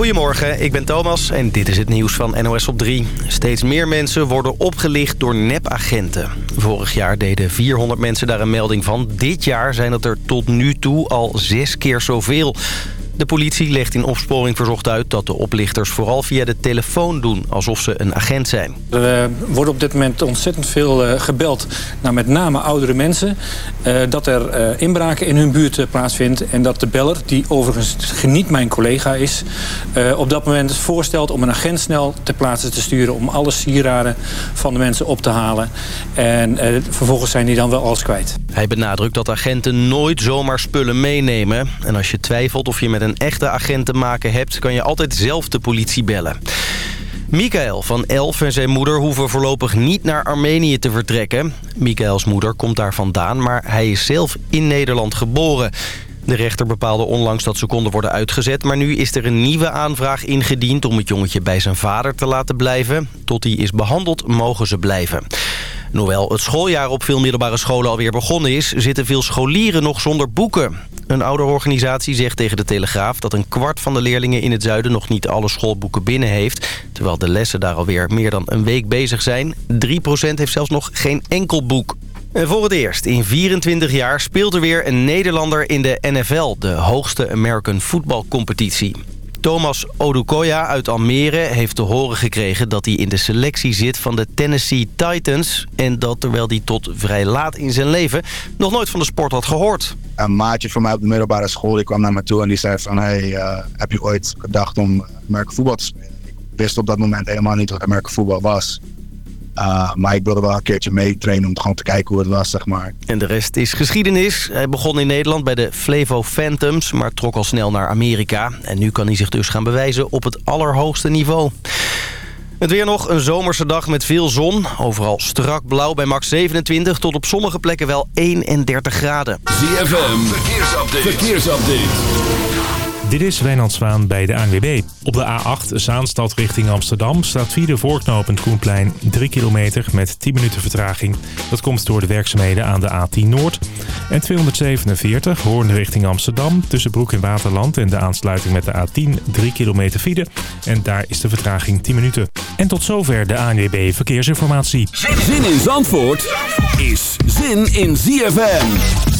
Goedemorgen, ik ben Thomas en dit is het nieuws van NOS op 3. Steeds meer mensen worden opgelicht door nepagenten. Vorig jaar deden 400 mensen daar een melding van. Dit jaar zijn het er tot nu toe al zes keer zoveel. De politie legt in opsporing verzocht uit dat de oplichters vooral via de telefoon doen, alsof ze een agent zijn. Er wordt op dit moment ontzettend veel eh, gebeld naar met name oudere mensen. Uh, dat er uh, inbraken in hun buurt plaatsvindt en dat de beller, die overigens geniet mijn collega is, op dat moment voorstelt om een agent snel ter plaatse te sturen om alle sieraden van de mensen op te halen. En vervolgens zijn die dan wel alles kwijt. Hij benadrukt dat agenten nooit zomaar spullen meenemen. En als je twijfelt of je met een echte agent te maken hebt... kan je altijd zelf de politie bellen. Michael van 11 en zijn moeder hoeven voorlopig niet naar Armenië te vertrekken. Michaels moeder komt daar vandaan, maar hij is zelf in Nederland geboren. De rechter bepaalde onlangs dat ze konden worden uitgezet... maar nu is er een nieuwe aanvraag ingediend om het jongetje bij zijn vader te laten blijven. Tot hij is behandeld mogen ze blijven. Hoewel het schooljaar op veel middelbare scholen alweer begonnen is... zitten veel scholieren nog zonder boeken. Een ouderorganisatie zegt tegen de Telegraaf... dat een kwart van de leerlingen in het zuiden nog niet alle schoolboeken binnen heeft... terwijl de lessen daar alweer meer dan een week bezig zijn. 3% heeft zelfs nog geen enkel boek. En voor het eerst in 24 jaar speelt er weer een Nederlander in de NFL... de hoogste American voetbalcompetitie. Thomas Odukoya uit Almere heeft te horen gekregen dat hij in de selectie zit van de Tennessee Titans. En dat terwijl hij tot vrij laat in zijn leven nog nooit van de sport had gehoord. Een maatje van mij op de middelbare school die kwam naar me toe en die zei van... Hey, uh, heb je ooit gedacht om Amerika voetbal te spelen? Ik wist op dat moment helemaal niet wat Amerika voetbal was. Uh, maar ik wilde wel een keertje meetrainen om gewoon te kijken hoe het was, zeg maar. En de rest is geschiedenis. Hij begon in Nederland bij de Flevo Phantoms, maar trok al snel naar Amerika. En nu kan hij zich dus gaan bewijzen op het allerhoogste niveau. Het weer nog een zomerse dag met veel zon. Overal strak blauw bij max 27 tot op sommige plekken wel 31 graden. ZFM, verkeersupdate. verkeersupdate. Dit is Wijnand Zwaan bij de ANWB. Op de A8 Zaanstad richting Amsterdam staat vierde voorknopend Koenplein 3 kilometer met 10 minuten vertraging. Dat komt door de werkzaamheden aan de A10 Noord. En 247 Hoorn richting Amsterdam tussen Broek in Waterland en de aansluiting met de A10 3 kilometer file. En daar is de vertraging 10 minuten. En tot zover de ANWB Verkeersinformatie. Zin in Zandvoort is zin in ZFM.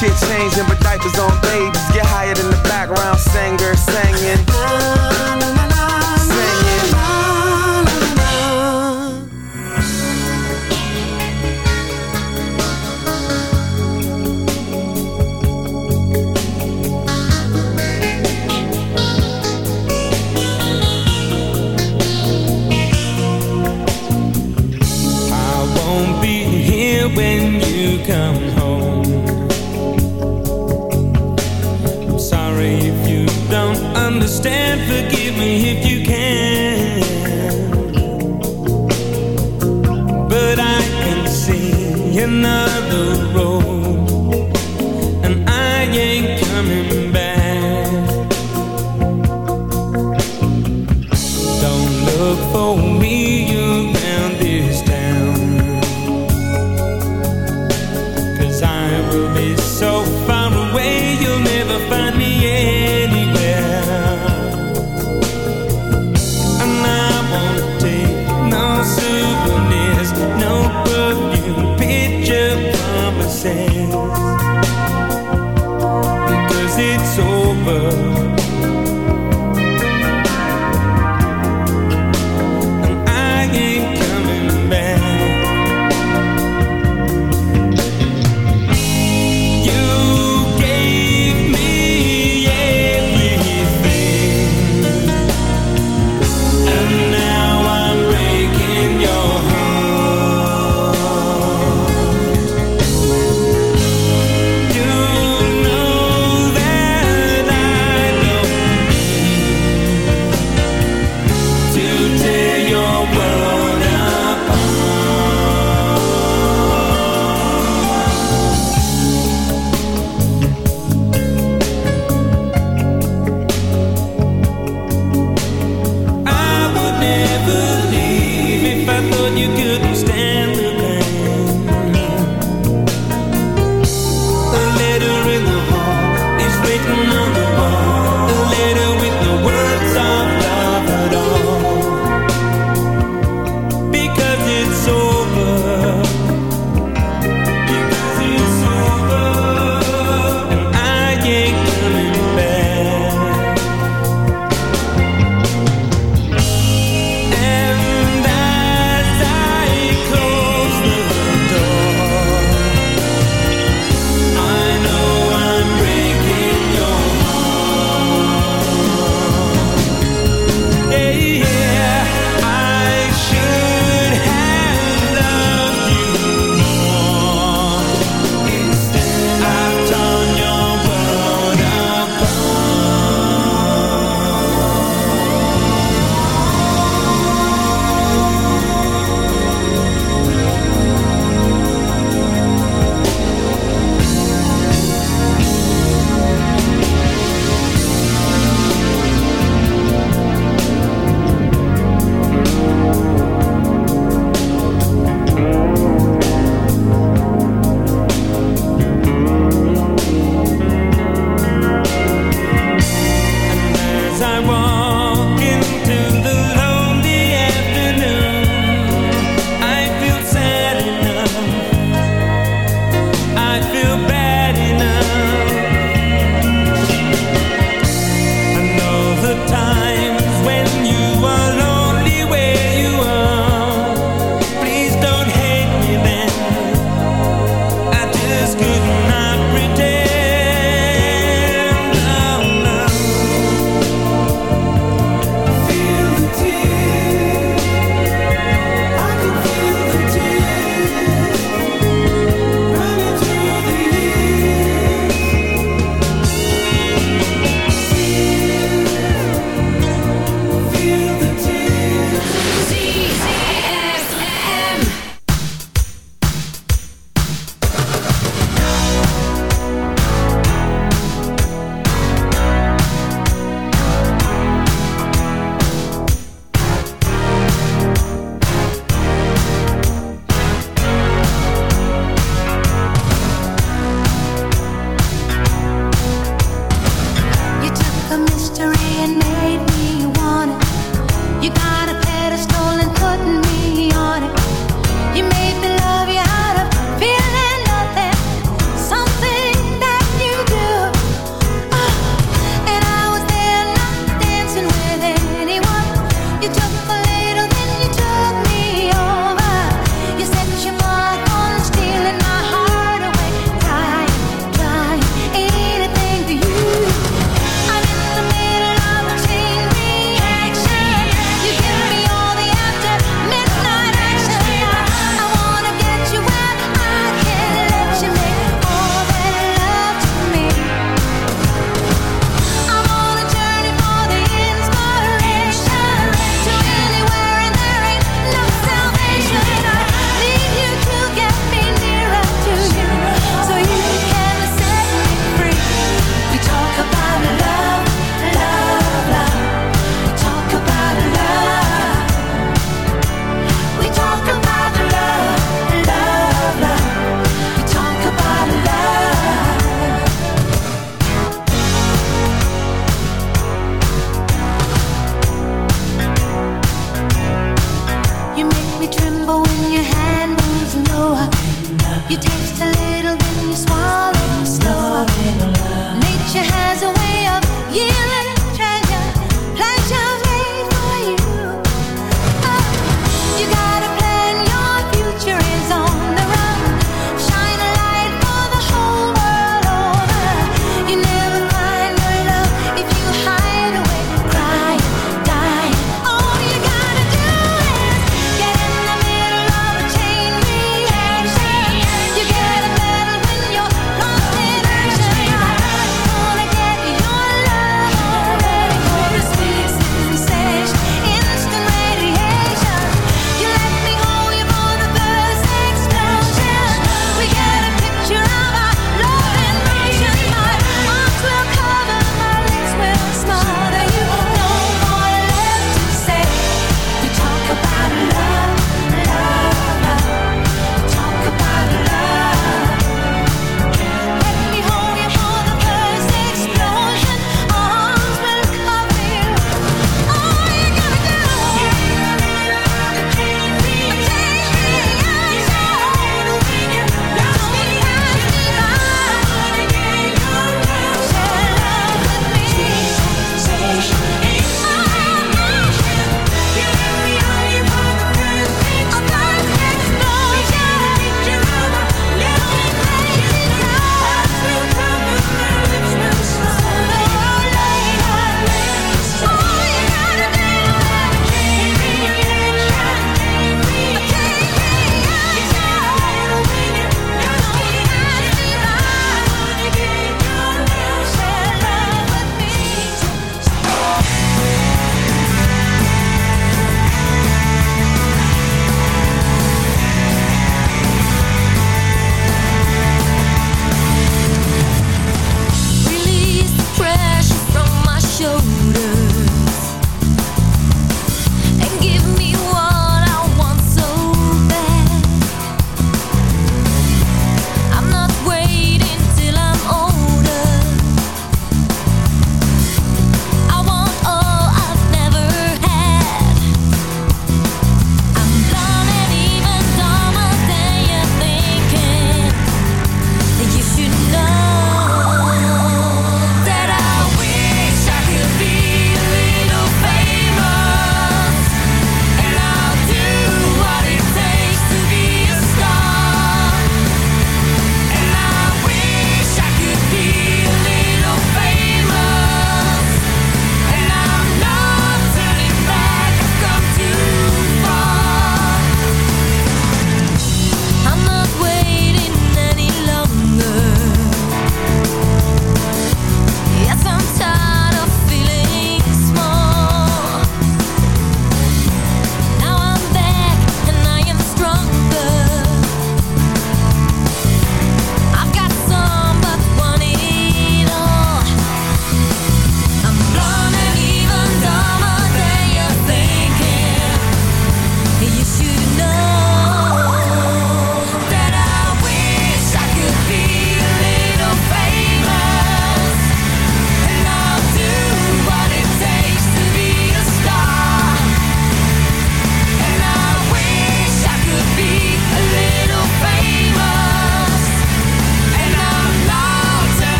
shit changing, but diapers on babies get higher than the background singer singing. Singing. I won't be here when you come see another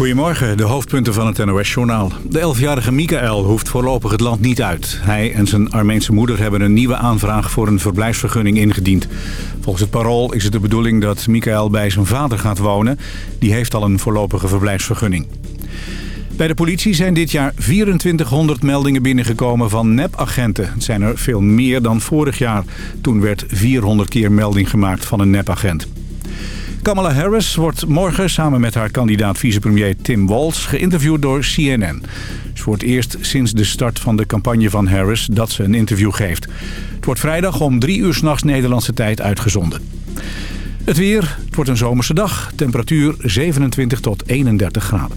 Goedemorgen, de hoofdpunten van het NOS-journaal. De 11-jarige Mikael hoeft voorlopig het land niet uit. Hij en zijn Armeense moeder hebben een nieuwe aanvraag voor een verblijfsvergunning ingediend. Volgens het parool is het de bedoeling dat Mikael bij zijn vader gaat wonen. Die heeft al een voorlopige verblijfsvergunning. Bij de politie zijn dit jaar 2400 meldingen binnengekomen van nepagenten. Het zijn er veel meer dan vorig jaar. Toen werd 400 keer melding gemaakt van een nepagent. Kamala Harris wordt morgen samen met haar kandidaat vicepremier Tim Walz geïnterviewd door CNN. Het wordt eerst sinds de start van de campagne van Harris dat ze een interview geeft. Het wordt vrijdag om drie uur s'nachts Nederlandse tijd uitgezonden. Het weer, het wordt een zomerse dag. Temperatuur 27 tot 31 graden.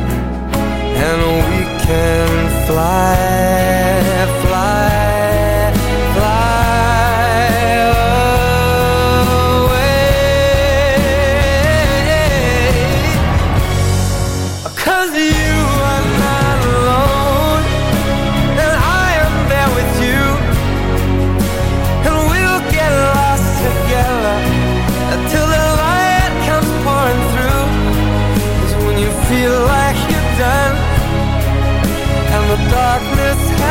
And we can fly,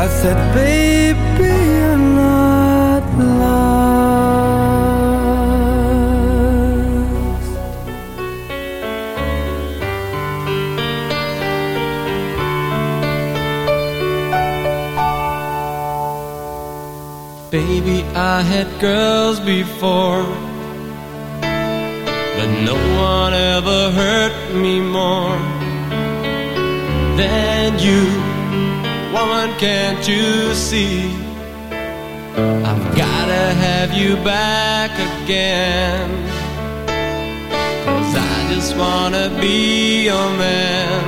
I said, baby, you're not lost. Baby, I had girls before, one ever hurt me more than you. Woman, can't you see? I've gotta have you back again. Cause I just wanna be your man.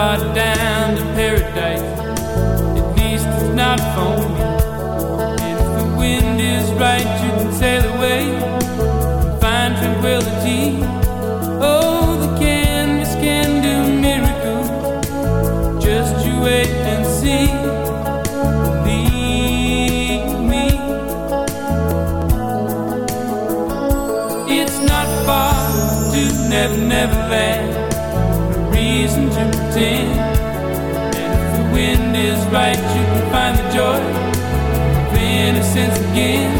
far down. again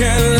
can